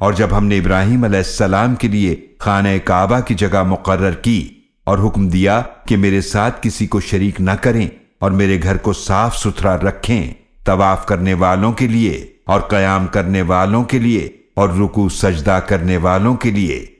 और जब हमने इब्राहिम सलाम के लिए खान काबा की जगह मुकर्र की और हुक्म दिया कि मेरे साथ किसी को शरीक न करें और मेरे घर को साफ़ सुथरा रखें, तवाफ करने वालों के लिए और कयाम करने वालों के लिए और रुकू सजदा करने वालों के लिए